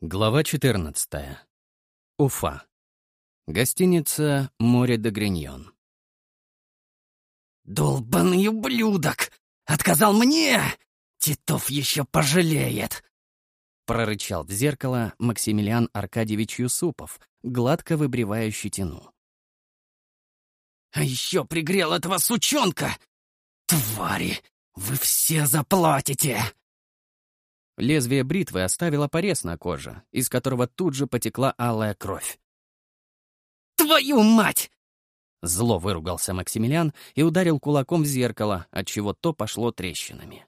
Глава 14. Уфа. Гостиница «Море де Гриньон». «Долбанный ублюдок! Отказал мне! Титов еще пожалеет!» Прорычал в зеркало Максимилиан Аркадьевич Юсупов, гладко выбривая щетину. «А еще пригрел этого сучонка! Твари! Вы все заплатите!» Лезвие бритвы оставило порез на коже, из которого тут же потекла алая кровь. «Твою мать!» Зло выругался Максимилиан и ударил кулаком в зеркало, отчего то пошло трещинами.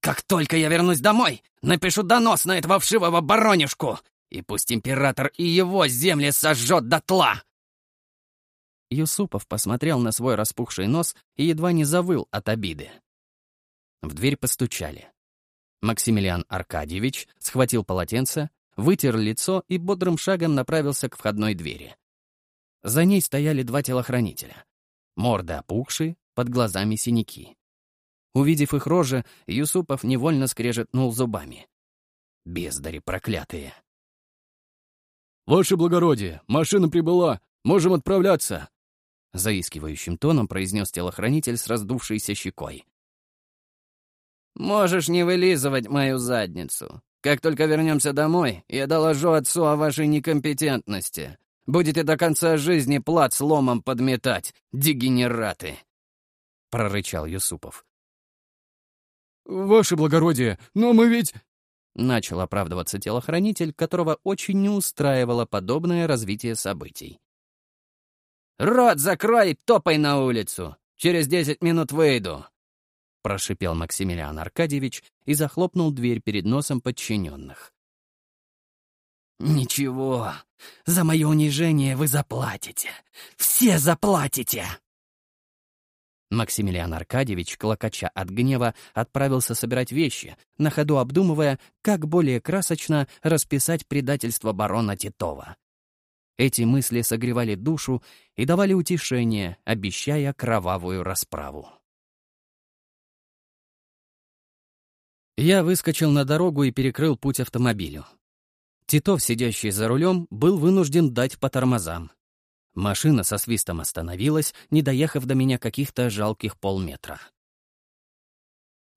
«Как только я вернусь домой, напишу донос на этого вшивого баронюшку, и пусть император и его земли сожжет дотла!» Юсупов посмотрел на свой распухший нос и едва не завыл от обиды. В дверь постучали. Максимилиан Аркадьевич схватил полотенце, вытер лицо и бодрым шагом направился к входной двери. За ней стояли два телохранителя. Морды опухшие, под глазами синяки. Увидев их рожи, Юсупов невольно скрежетнул зубами. Бездари проклятые. «Ваше благородие, машина прибыла, можем отправляться!» Заискивающим тоном произнес телохранитель с раздувшейся щекой. «Можешь не вылизывать мою задницу. Как только вернемся домой, я доложу отцу о вашей некомпетентности. Будете до конца жизни плат с ломом подметать, дегенераты!» — прорычал Юсупов. «Ваше благородие, но мы ведь...» Начал оправдываться телохранитель, которого очень не устраивало подобное развитие событий. «Рот закрой, топай на улицу! Через десять минут выйду!» Прошипел Максимилиан Аркадьевич и захлопнул дверь перед носом подчиненных. «Ничего, за мое унижение вы заплатите. Все заплатите!» Максимилиан Аркадьевич, клокоча от гнева, отправился собирать вещи, на ходу обдумывая, как более красочно расписать предательство барона Титова. Эти мысли согревали душу и давали утешение, обещая кровавую расправу. Я выскочил на дорогу и перекрыл путь автомобилю. Титов, сидящий за рулем, был вынужден дать по тормозам. Машина со свистом остановилась, не доехав до меня каких-то жалких полметра.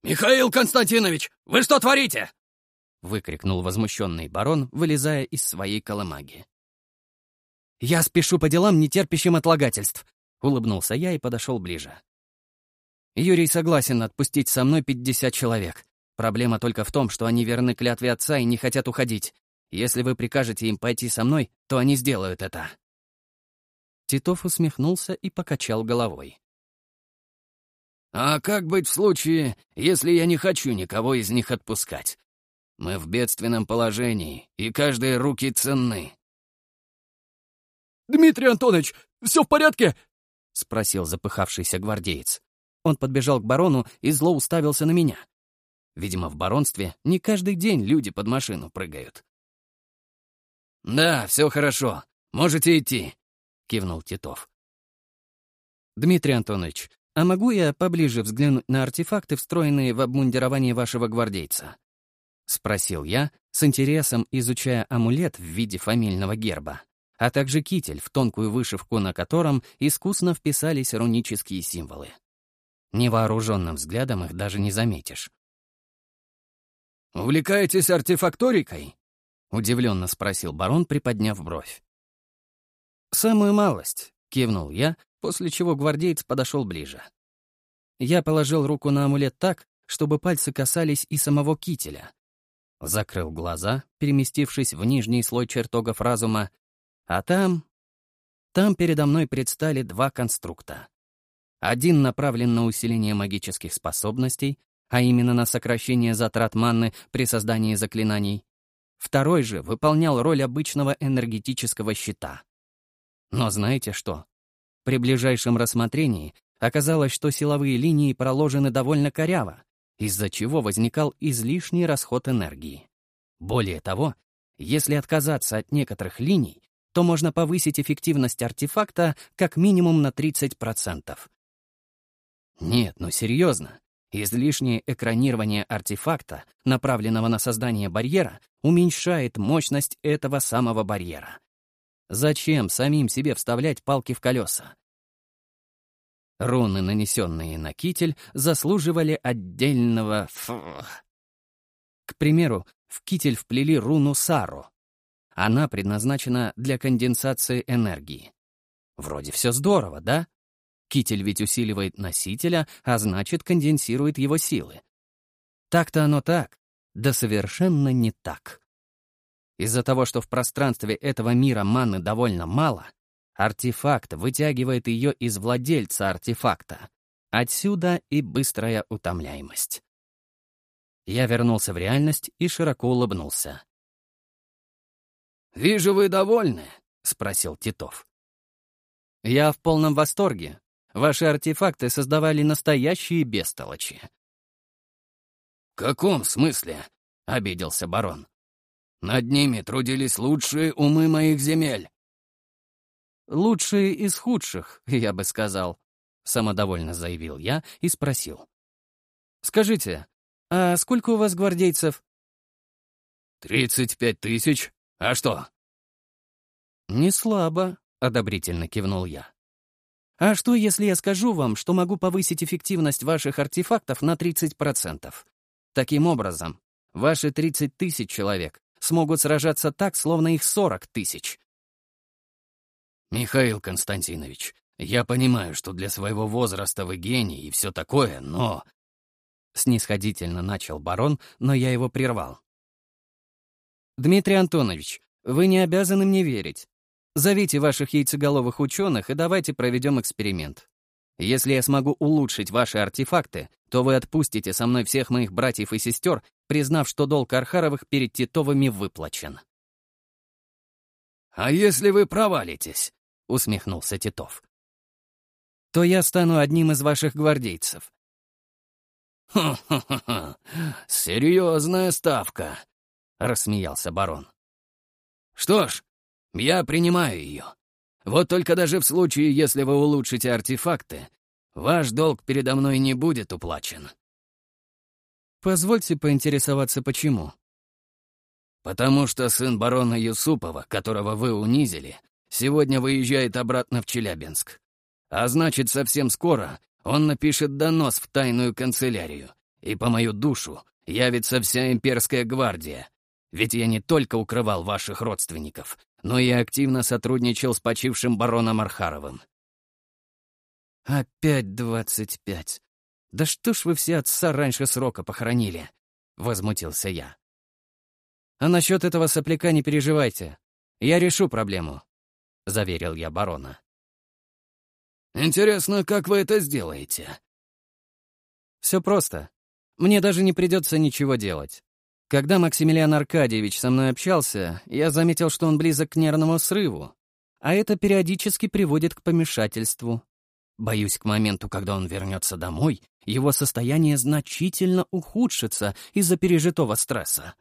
«Михаил Константинович, вы что творите?» — выкрикнул возмущенный барон, вылезая из своей колымаги. «Я спешу по делам, не терпящим отлагательств», — улыбнулся я и подошел ближе. «Юрий согласен отпустить со мной пятьдесят человек. Проблема только в том, что они верны клятве отца и не хотят уходить. Если вы прикажете им пойти со мной, то они сделают это». Титов усмехнулся и покачал головой. «А как быть в случае, если я не хочу никого из них отпускать? Мы в бедственном положении, и каждые руки ценны». «Дмитрий Антонович, все в порядке?» — спросил запыхавшийся гвардеец. Он подбежал к барону и зло уставился на меня. Видимо, в баронстве не каждый день люди под машину прыгают. «Да, все хорошо. Можете идти», — кивнул Титов. «Дмитрий Антонович, а могу я поближе взглянуть на артефакты, встроенные в обмундирование вашего гвардейца?» — спросил я, с интересом изучая амулет в виде фамильного герба, а также китель, в тонкую вышивку на котором искусно вписались рунические символы. Невооруженным взглядом их даже не заметишь. «Увлекаетесь артефакторикой?» — удивленно спросил барон, приподняв бровь. «Самую малость», — кивнул я, после чего гвардеец подошел ближе. Я положил руку на амулет так, чтобы пальцы касались и самого кителя. Закрыл глаза, переместившись в нижний слой чертогов разума, а там... Там передо мной предстали два конструкта. Один направлен на усиление магических способностей, а именно на сокращение затрат манны при создании заклинаний. Второй же выполнял роль обычного энергетического щита. Но знаете что? При ближайшем рассмотрении оказалось, что силовые линии проложены довольно коряво, из-за чего возникал излишний расход энергии. Более того, если отказаться от некоторых линий, то можно повысить эффективность артефакта как минимум на 30%. Нет, ну серьезно, Излишнее экранирование артефакта, направленного на создание барьера, уменьшает мощность этого самого барьера. Зачем самим себе вставлять палки в колеса? Руны, нанесенные на китель, заслуживали отдельного фу. К примеру, в китель вплели руну Сару. Она предназначена для конденсации энергии. Вроде все здорово, да? Китель ведь усиливает носителя, а значит, конденсирует его силы. Так-то оно так, да совершенно не так. Из-за того, что в пространстве этого мира маны довольно мало, артефакт вытягивает ее из владельца артефакта. Отсюда и быстрая утомляемость. Я вернулся в реальность и широко улыбнулся. «Вижу, вы довольны?» — спросил Титов. «Я в полном восторге. Ваши артефакты создавали настоящие бестолочи». «В каком смысле?» — обиделся барон. «Над ними трудились лучшие умы моих земель». «Лучшие из худших, я бы сказал», — самодовольно заявил я и спросил. «Скажите, а сколько у вас гвардейцев?» «Тридцать пять тысяч. А что?» «Не слабо», — одобрительно кивнул я. А что, если я скажу вам, что могу повысить эффективность ваших артефактов на 30%? Таким образом, ваши 30 тысяч человек смогут сражаться так, словно их 40 тысяч. Михаил Константинович, я понимаю, что для своего возраста вы гений и все такое, но... Снисходительно начал барон, но я его прервал. Дмитрий Антонович, вы не обязаны мне верить. Зовите ваших яйцеголовых ученых и давайте проведем эксперимент. Если я смогу улучшить ваши артефакты, то вы отпустите со мной всех моих братьев и сестер, признав, что долг Архаровых перед Титовыми выплачен». «А если вы провалитесь?» — усмехнулся Титов. «То я стану одним из ваших гвардейцев». «Ха-ха-ха! Серьезная ставка!» — рассмеялся барон. «Что ж, я принимаю ее. Вот только даже в случае, если вы улучшите артефакты, ваш долг передо мной не будет уплачен. Позвольте поинтересоваться, почему. Потому что сын барона Юсупова, которого вы унизили, сегодня выезжает обратно в Челябинск. А значит, совсем скоро он напишет донос в тайную канцелярию, и по мою душу явится вся имперская гвардия. Ведь я не только укрывал ваших родственников, но и активно сотрудничал с почившим бароном Архаровым. «Опять двадцать пять. Да что ж вы все отца раньше срока похоронили?» — возмутился я. «А насчет этого сопляка не переживайте. Я решу проблему», — заверил я барона. «Интересно, как вы это сделаете?» «Все просто. Мне даже не придется ничего делать. Когда Максимилиан Аркадьевич со мной общался, я заметил, что он близок к нервному срыву, а это периодически приводит к помешательству. Боюсь, к моменту, когда он вернется домой, его состояние значительно ухудшится из-за пережитого стресса.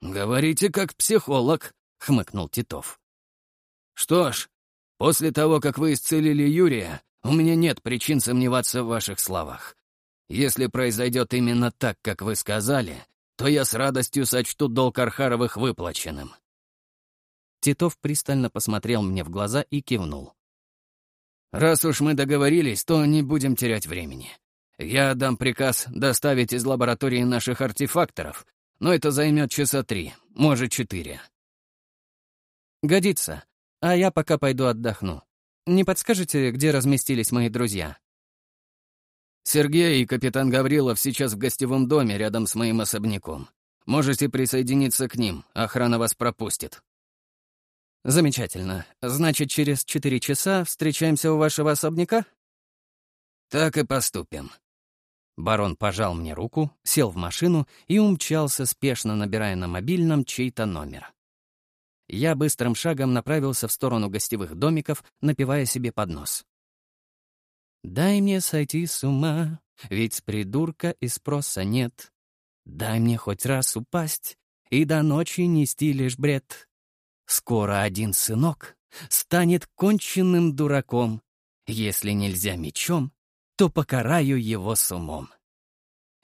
«Говорите как психолог», — хмыкнул Титов. «Что ж, после того, как вы исцелили Юрия, у меня нет причин сомневаться в ваших словах. Если произойдет именно так, как вы сказали, то я с радостью сочту долг Архаровых выплаченным». Титов пристально посмотрел мне в глаза и кивнул. «Раз уж мы договорились, то не будем терять времени. Я дам приказ доставить из лаборатории наших артефакторов, но это займет часа три, может, четыре». «Годится. А я пока пойду отдохну. Не подскажете, где разместились мои друзья?» Сергей и капитан Гаврилов сейчас в гостевом доме рядом с моим особняком. Можете присоединиться к ним, охрана вас пропустит». «Замечательно. Значит, через четыре часа встречаемся у вашего особняка?» «Так и поступим». Барон пожал мне руку, сел в машину и умчался, спешно набирая на мобильном чей-то номер. Я быстрым шагом направился в сторону гостевых домиков, напивая себе под нос. Дай мне сойти с ума, ведь с придурка и спроса нет. Дай мне хоть раз упасть и до ночи нести лишь бред. Скоро один сынок станет конченным дураком. Если нельзя мечом, то покараю его с умом.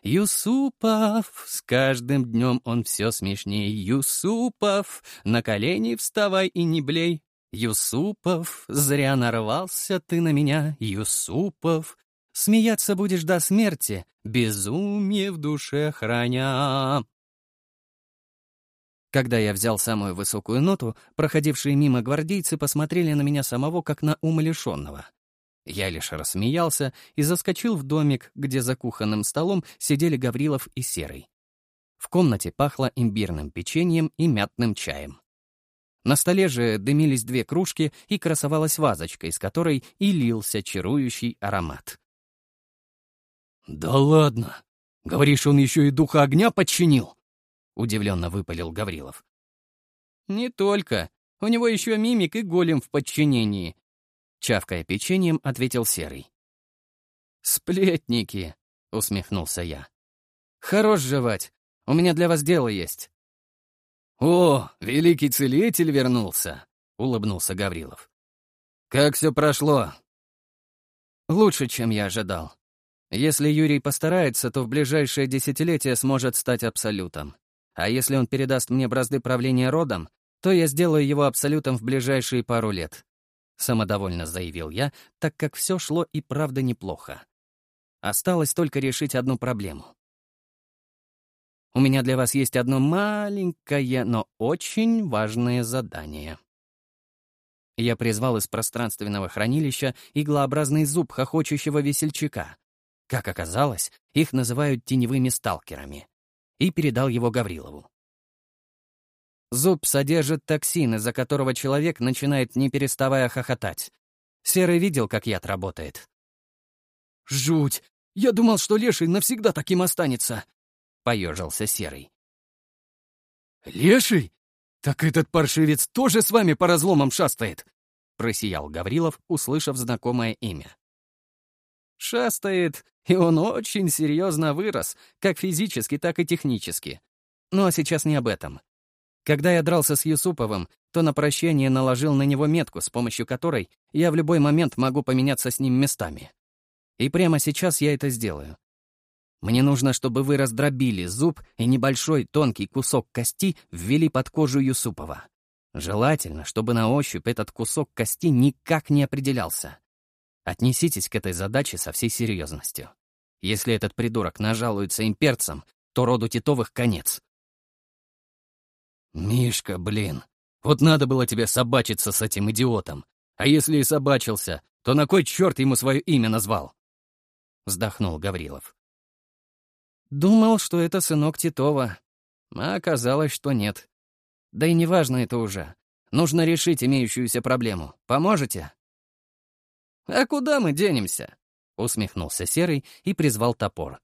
Юсупов, с каждым днем он все смешнее. Юсупов, на колени вставай и не блей. Юсупов, зря нарвался ты на меня. Юсупов, смеяться будешь до смерти, безумие в душе храня. Когда я взял самую высокую ноту, проходившие мимо гвардейцы посмотрели на меня самого как на умалишенного. Я лишь рассмеялся и заскочил в домик, где за кухонным столом сидели Гаврилов и Серый. В комнате пахло имбирным печеньем и мятным чаем. На столе же дымились две кружки и красовалась вазочка, из которой и лился чарующий аромат. «Да ладно! Говоришь, он еще и духа огня подчинил?» — удивленно выпалил Гаврилов. «Не только. У него еще мимик и голем в подчинении», Чавкая печеньем, ответил Серый. «Сплетники!» — усмехнулся я. «Хорош жевать. У меня для вас дело есть». «О, великий целитель вернулся!» — улыбнулся Гаврилов. «Как все прошло?» «Лучше, чем я ожидал. Если Юрий постарается, то в ближайшее десятилетие сможет стать абсолютом. А если он передаст мне бразды правления родом, то я сделаю его абсолютом в ближайшие пару лет. — самодовольно заявил я, так как все шло и правда неплохо. Осталось только решить одну проблему. У меня для вас есть одно маленькое, но очень важное задание. Я призвал из пространственного хранилища иглообразный зуб хохочущего весельчака. Как оказалось, их называют теневыми сталкерами. И передал его Гаврилову. Зуб содержит токсин, из-за которого человек начинает, не переставая хохотать. Серый видел, как яд работает. «Жуть! Я думал, что Леший навсегда таким останется!» — поежился Серый. «Леший? Так этот паршивец тоже с вами по разломам шастает!» — просиял Гаврилов, услышав знакомое имя. «Шастает, и он очень серьезно вырос, как физически, так и технически. Ну а сейчас не об этом. Когда я дрался с Юсуповым, то на прощение наложил на него метку, с помощью которой я в любой момент могу поменяться с ним местами. И прямо сейчас я это сделаю. Мне нужно, чтобы вы раздробили зуб и небольшой тонкий кусок кости ввели под кожу Юсупова. Желательно, чтобы на ощупь этот кусок кости никак не определялся. Отнеситесь к этой задаче со всей серьезностью. Если этот придурок нажалуется имперцам, то роду Титовых конец. «Мишка, блин, вот надо было тебе собачиться с этим идиотом. А если и собачился, то на кой черт ему свое имя назвал?» Вздохнул Гаврилов. «Думал, что это сынок Титова, а оказалось, что нет. Да и неважно это уже. Нужно решить имеющуюся проблему. Поможете?» «А куда мы денемся?» — усмехнулся Серый и призвал топор.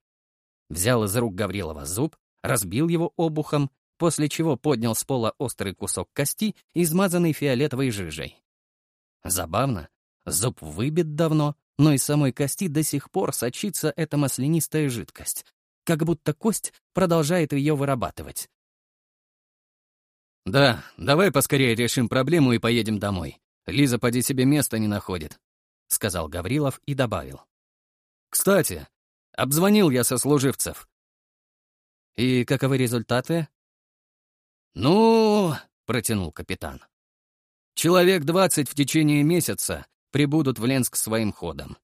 Взял из рук Гаврилова зуб, разбил его обухом после чего поднял с пола острый кусок кости, измазанный фиолетовой жижей. Забавно, зуб выбит давно, но из самой кости до сих пор сочится эта маслянистая жидкость, как будто кость продолжает ее вырабатывать. «Да, давай поскорее решим проблему и поедем домой. Лиза поди себе места не находит», — сказал Гаврилов и добавил. «Кстати, обзвонил я сослуживцев». «И каковы результаты?» «Ну...» — протянул капитан. «Человек двадцать в течение месяца прибудут в Ленск своим ходом».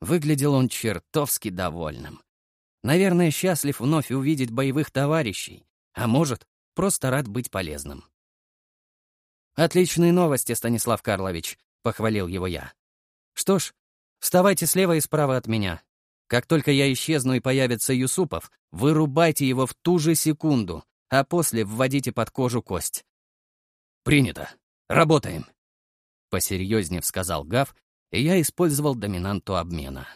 Выглядел он чертовски довольным. Наверное, счастлив вновь увидеть боевых товарищей, а может, просто рад быть полезным. «Отличные новости, Станислав Карлович», — похвалил его я. «Что ж, вставайте слева и справа от меня. Как только я исчезну и появится Юсупов, вырубайте его в ту же секунду, а после вводите под кожу кость. «Принято. Работаем», — посерьезнее сказал Гав, и я использовал доминанту обмена.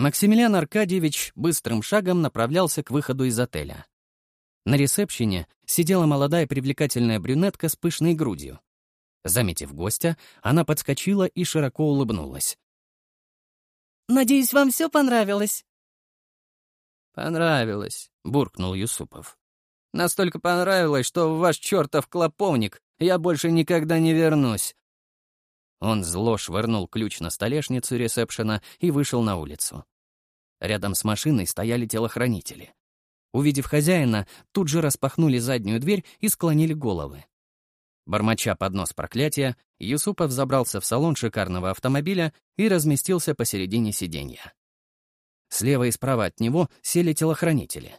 Максимилиан Аркадьевич быстрым шагом направлялся к выходу из отеля. На ресепшене сидела молодая привлекательная брюнетка с пышной грудью. Заметив гостя, она подскочила и широко улыбнулась. «Надеюсь, вам все понравилось?» «Понравилось», — буркнул Юсупов. «Настолько понравилось, что в ваш чертов клоповник я больше никогда не вернусь». Он зло швырнул ключ на столешницу ресепшена и вышел на улицу. Рядом с машиной стояли телохранители. Увидев хозяина, тут же распахнули заднюю дверь и склонили головы. Бормоча под нос проклятия, Юсупов забрался в салон шикарного автомобиля и разместился посередине сиденья. Слева и справа от него сели телохранители.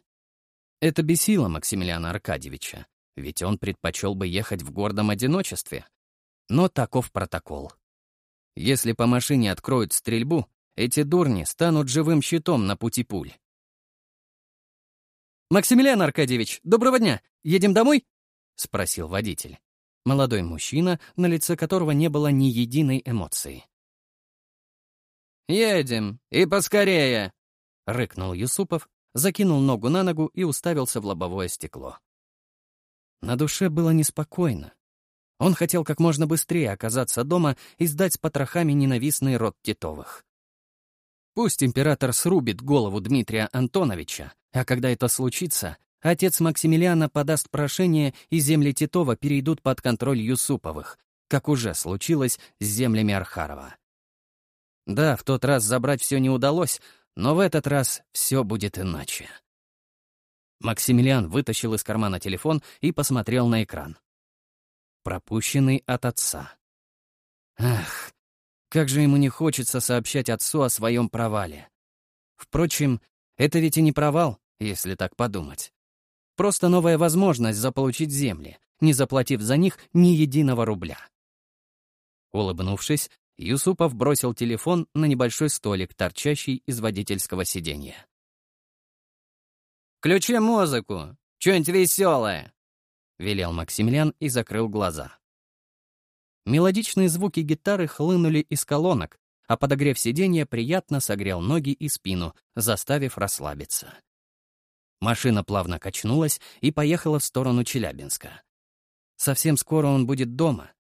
Это бесило Максимилиана Аркадьевича, ведь он предпочел бы ехать в гордом одиночестве. Но таков протокол. Если по машине откроют стрельбу, эти дурни станут живым щитом на пути пуль. «Максимилиан Аркадьевич, доброго дня! Едем домой?» — спросил водитель. Молодой мужчина, на лице которого не было ни единой эмоции. «Едем, и поскорее!» — рыкнул Юсупов, закинул ногу на ногу и уставился в лобовое стекло. На душе было неспокойно. Он хотел как можно быстрее оказаться дома и сдать с потрохами ненавистный род Титовых. Пусть император срубит голову Дмитрия Антоновича, а когда это случится, отец Максимилиана подаст прошение, и земли Титова перейдут под контроль Юсуповых, как уже случилось с землями Архарова. Да, в тот раз забрать все не удалось, но в этот раз все будет иначе. Максимилиан вытащил из кармана телефон и посмотрел на экран. Пропущенный от отца. Ах, как же ему не хочется сообщать отцу о своем провале. Впрочем, это ведь и не провал, если так подумать. Просто новая возможность заполучить земли, не заплатив за них ни единого рубля. Улыбнувшись, Юсупов бросил телефон на небольшой столик, торчащий из водительского сиденья. «Включи музыку! Что-нибудь веселое!» — велел Максимилиан и закрыл глаза. Мелодичные звуки гитары хлынули из колонок, а подогрев сиденья приятно согрел ноги и спину, заставив расслабиться. Машина плавно качнулась и поехала в сторону Челябинска. Совсем скоро он будет дома,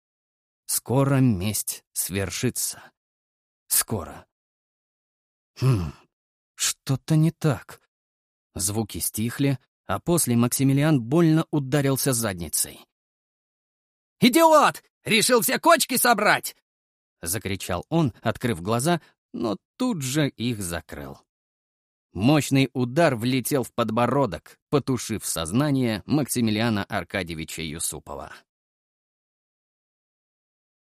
Скоро месть свершится. Скоро. Хм, что-то не так. Звуки стихли, а после Максимилиан больно ударился задницей. «Идиот! Решил все кочки собрать!» — закричал он, открыв глаза, но тут же их закрыл. Мощный удар влетел в подбородок, потушив сознание Максимилиана Аркадьевича Юсупова.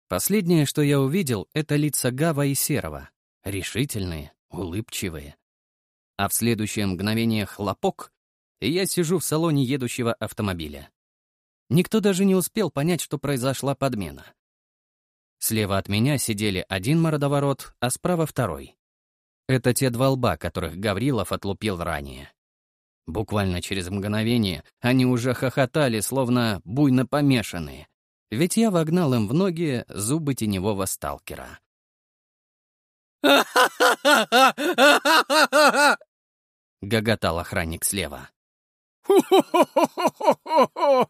Последнее, что я увидел, это лица Гава и Серого. Решительные, улыбчивые. А в следующее мгновение хлопок, и я сижу в салоне едущего автомобиля. Никто даже не успел понять, что произошла подмена. Слева от меня сидели один мордоворот, а справа второй. Это те два лба, которых Гаврилов отлупил ранее. Буквально через мгновение они уже хохотали, словно буйно помешанные, ведь я вогнал им в ноги зубы теневого сталкера. Гоготал охранник слева.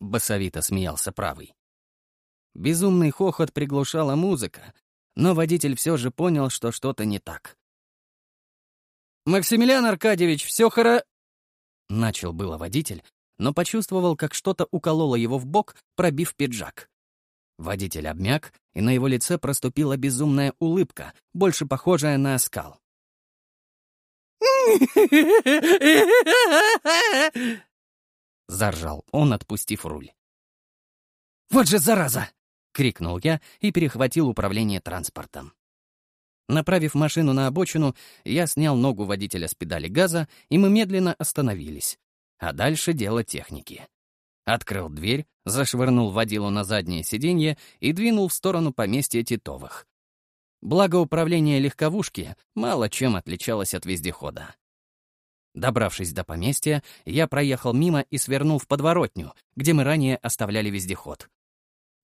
Басовито смеялся правый. Безумный хохот приглушала музыка, но водитель все же понял, что что-то не так. «Максимилиан Аркадьевич, все хоро...» Начал было водитель, но почувствовал, как что-то укололо его в бок, пробив пиджак. Водитель обмяк, и на его лице проступила безумная улыбка, больше похожая на оскал. Заржал он, отпустив руль. «Вот же зараза!» — крикнул я и перехватил управление транспортом. Направив машину на обочину, я снял ногу водителя с педали газа, и мы медленно остановились. А дальше дело техники. Открыл дверь, зашвырнул водилу на заднее сиденье и двинул в сторону поместья Титовых. Благо управление легковушки мало чем отличалось от вездехода. Добравшись до поместья, я проехал мимо и свернул в подворотню, где мы ранее оставляли вездеход.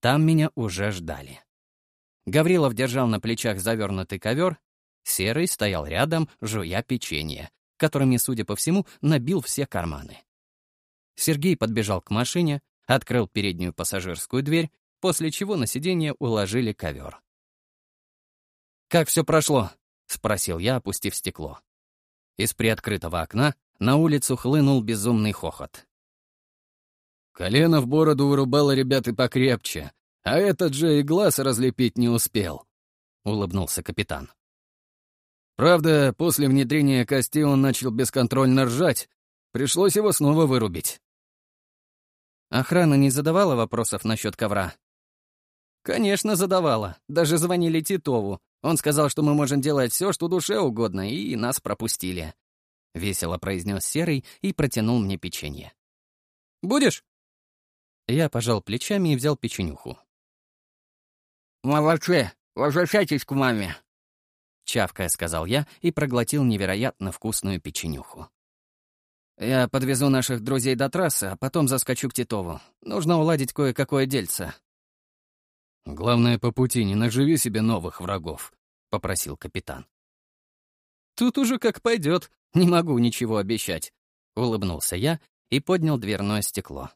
Там меня уже ждали. Гаврилов держал на плечах завернутый ковер, Серый стоял рядом, жуя печенье, которыми, судя по всему, набил все карманы. Сергей подбежал к машине, открыл переднюю пассажирскую дверь, после чего на сиденье уложили ковер. «Как все прошло?» — спросил я, опустив стекло. Из приоткрытого окна на улицу хлынул безумный хохот. Колено в бороду вырубало ребят покрепче, а этот же и глаз разлепить не успел», — улыбнулся капитан. Правда, после внедрения кости он начал бесконтрольно ржать. Пришлось его снова вырубить. Охрана не задавала вопросов насчет ковра? Конечно, задавала. Даже звонили Титову. Он сказал, что мы можем делать все, что душе угодно, и нас пропустили. Весело произнес Серый и протянул мне печенье. «Будешь?» Я пожал плечами и взял печенюху. «Молодцы! Возвращайтесь к маме!» Чавкая, сказал я и проглотил невероятно вкусную печенюху. «Я подвезу наших друзей до трассы, а потом заскочу к Титову. Нужно уладить кое-какое дельце». «Главное, по пути не наживи себе новых врагов», — попросил капитан. «Тут уже как пойдет. Не могу ничего обещать», — улыбнулся я и поднял дверное стекло.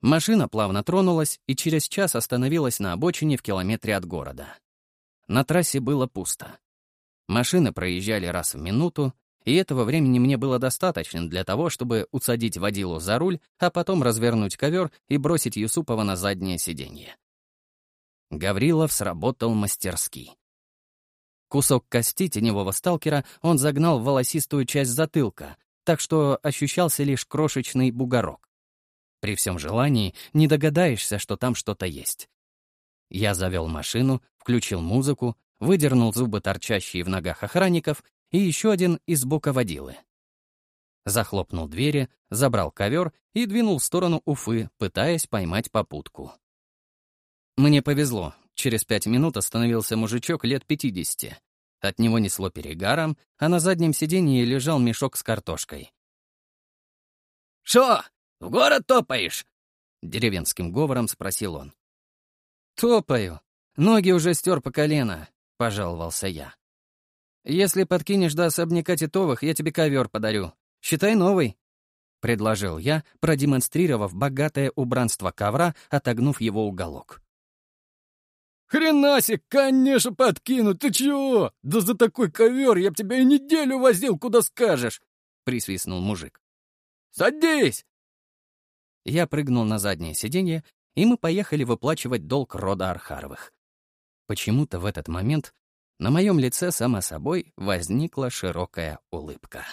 Машина плавно тронулась и через час остановилась на обочине в километре от города. На трассе было пусто. Машины проезжали раз в минуту, и этого времени мне было достаточно для того, чтобы усадить водилу за руль, а потом развернуть ковер и бросить Юсупова на заднее сиденье. Гаврилов сработал мастерски. Кусок кости теневого сталкера он загнал в волосистую часть затылка, так что ощущался лишь крошечный бугорок. При всем желании не догадаешься, что там что-то есть. Я завел машину, включил музыку, выдернул зубы, торчащие в ногах охранников, и еще один из бока водилы. Захлопнул двери, забрал ковер и двинул в сторону Уфы, пытаясь поймать попутку. Мне повезло. Через пять минут остановился мужичок лет пятидесяти. От него несло перегаром, а на заднем сиденье лежал мешок с картошкой. «Шо, в город топаешь?» — деревенским говором спросил он. «Топаю. Ноги уже стер по колено», — пожаловался я. «Если подкинешь до особняка Титовых, я тебе ковер подарю. Считай новый», — предложил я, продемонстрировав богатое убранство ковра, отогнув его уголок. «Хренасик, конечно, подкину, ты чего? Да за такой ковер я б тебя и неделю возил, куда скажешь!» — присвистнул мужик. «Садись!» Я прыгнул на заднее сиденье, и мы поехали выплачивать долг рода Архаровых. Почему-то в этот момент на моем лице, само собой, возникла широкая улыбка.